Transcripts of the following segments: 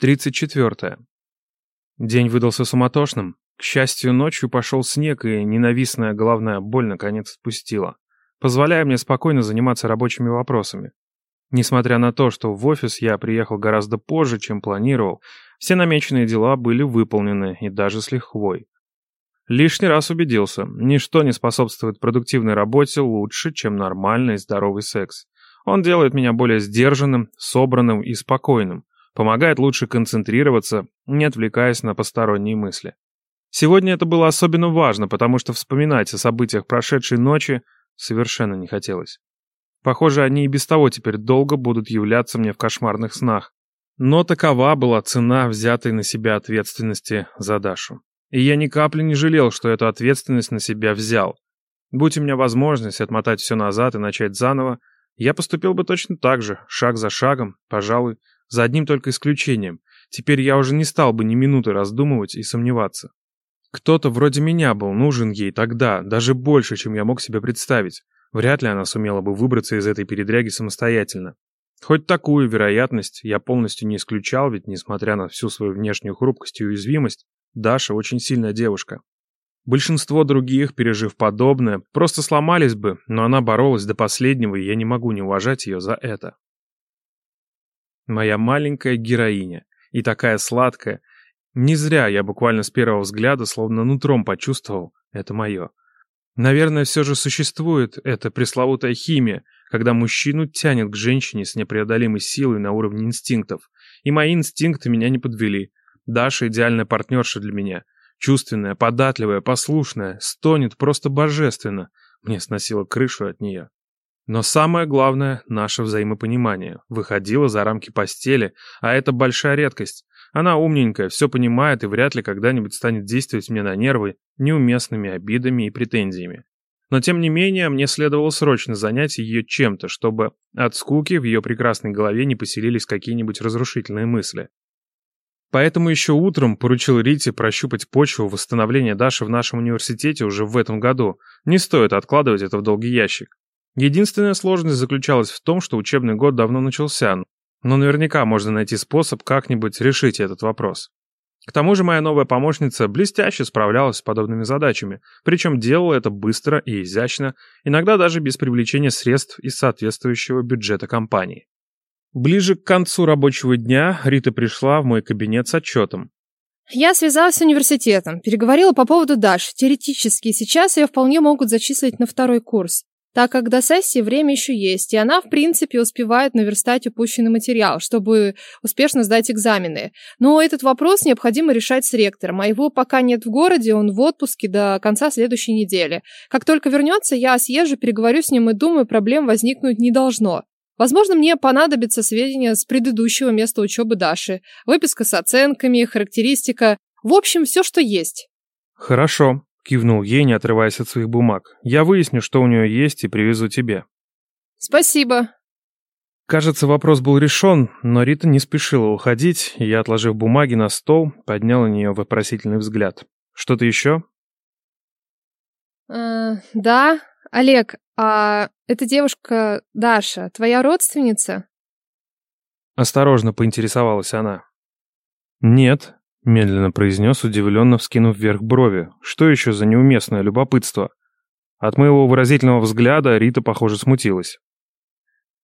34. День выдался суматошным. К счастью, ночью пошел снег, и ненавистная головная боль наконец отпустила, позволяя мне спокойно заниматься рабочими вопросами. Несмотря на то, что в офис я приехал гораздо позже, чем планировал, все намеченные дела были выполнены, и даже с лихвой. Лишний раз убедился, ничто не способствует продуктивной работе лучше, чем нормальный и здоровый секс. Он делает меня более сдержанным, собранным и спокойным, Помогает лучше концентрироваться, не отвлекаясь на посторонние мысли. Сегодня это было особенно важно, потому что вспоминать о событиях прошедшей ночи совершенно не хотелось. Похоже, они и без того теперь долго будут являться мне в кошмарных снах. Но такова была цена взятой на себя ответственности за Дашу. И я ни капли не жалел, что эту ответственность на себя взял. Будь у меня возможность отмотать все назад и начать заново, я поступил бы точно так же, шаг за шагом, пожалуй, за одним только исключением. Теперь я уже не стал бы ни минуты раздумывать и сомневаться. Кто-то вроде меня был нужен ей тогда, даже больше, чем я мог себе представить. Вряд ли она сумела бы выбраться из этой передряги самостоятельно. Хоть такую вероятность я полностью не исключал, ведь, несмотря на всю свою внешнюю хрупкость и уязвимость, Даша очень сильная девушка. Большинство других, пережив подобное, просто сломались бы, но она боролась до последнего, и я не могу не уважать ее за это. Моя маленькая героиня. И такая сладкая. Не зря я буквально с первого взгляда словно нутром почувствовал «это мое». Наверное, все же существует эта пресловутая химия, когда мужчину тянет к женщине с непреодолимой силой на уровне инстинктов. И мои инстинкты меня не подвели. Даша идеальная партнерша для меня. Чувственная, податливая, послушная, стонет просто божественно. Мне сносило крышу от нее. Но самое главное — наше взаимопонимание. Выходило за рамки постели, а это большая редкость. Она умненькая, все понимает и вряд ли когда-нибудь станет действовать мне на нервы неуместными обидами и претензиями. Но тем не менее, мне следовало срочно занять ее чем-то, чтобы от скуки в ее прекрасной голове не поселились какие-нибудь разрушительные мысли. Поэтому еще утром поручил Рите прощупать почву восстановления Даши в нашем университете уже в этом году. Не стоит откладывать это в долгий ящик. Единственная сложность заключалась в том, что учебный год давно начался, но наверняка можно найти способ как-нибудь решить этот вопрос. К тому же моя новая помощница блестяще справлялась с подобными задачами, причем делала это быстро и изящно, иногда даже без привлечения средств из соответствующего бюджета компании. Ближе к концу рабочего дня Рита пришла в мой кабинет с отчетом. Я связалась с университетом, переговорила по поводу Даши. Теоретически сейчас ее вполне могут зачислить на второй курс так как до сессии время еще есть, и она, в принципе, успевает наверстать упущенный материал, чтобы успешно сдать экзамены. Но этот вопрос необходимо решать с ректором, а его пока нет в городе, он в отпуске до конца следующей недели. Как только вернется, я съезжу, переговорю с ним и думаю, проблем возникнуть не должно. Возможно, мне понадобятся сведения с предыдущего места учебы Даши, выписка с оценками, характеристика, в общем, все, что есть. Хорошо, Кивнул ей, не отрываясь от своих бумаг. «Я выясню, что у нее есть, и привезу тебе». «Спасибо». Кажется, вопрос был решен, но Рита не спешила уходить, и я, отложив бумаги на стол, поднял на нее вопросительный взгляд. «Что-то еще?» э, «Да. Олег, а эта девушка Даша, твоя родственница?» Осторожно поинтересовалась она. «Нет, Медленно произнес, удивленно вскинув вверх брови. Что еще за неуместное любопытство? От моего выразительного взгляда Рита, похоже, смутилась.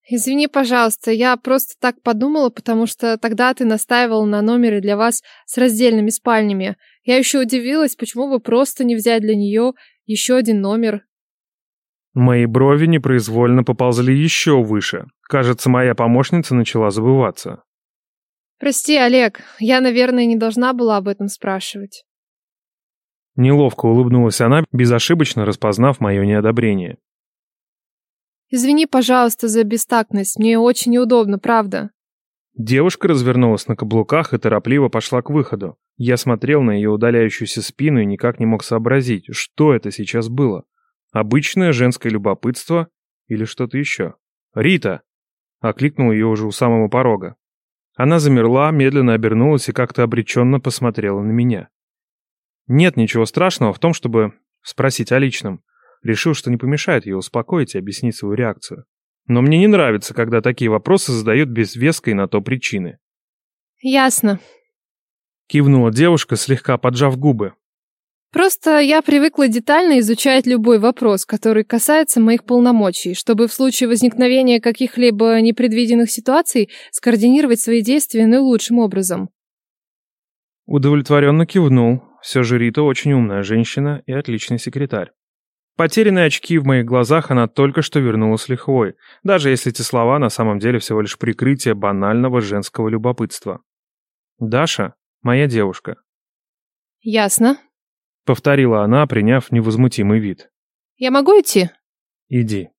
«Извини, пожалуйста, я просто так подумала, потому что тогда ты настаивал на номере для вас с раздельными спальнями. Я еще удивилась, почему бы просто не взять для нее еще один номер». Мои брови непроизвольно поползли еще выше. Кажется, моя помощница начала забываться. Прости, Олег, я, наверное, не должна была об этом спрашивать. Неловко улыбнулась она, безошибочно распознав мое неодобрение. Извини, пожалуйста, за бестактность. Мне очень неудобно, правда. Девушка развернулась на каблуках и торопливо пошла к выходу. Я смотрел на ее удаляющуюся спину и никак не мог сообразить, что это сейчас было. Обычное женское любопытство или что-то еще. «Рита!» — окликнул ее уже у самого порога. Она замерла, медленно обернулась и как-то обреченно посмотрела на меня. Нет ничего страшного в том, чтобы спросить о личном. Решил, что не помешает ее успокоить и объяснить свою реакцию. Но мне не нравится, когда такие вопросы задают без веской на то причины. Ясно. Кивнула девушка, слегка поджав губы. Просто я привыкла детально изучать любой вопрос, который касается моих полномочий, чтобы в случае возникновения каких-либо непредвиденных ситуаций скоординировать свои действия наилучшим образом. Удовлетворенно кивнул. Все же Рита очень умная женщина и отличный секретарь. Потерянные очки в моих глазах она только что вернула с лихвой, даже если эти слова на самом деле всего лишь прикрытие банального женского любопытства. Даша — моя девушка. Ясно. Повторила она, приняв невозмутимый вид. Я могу идти? Иди.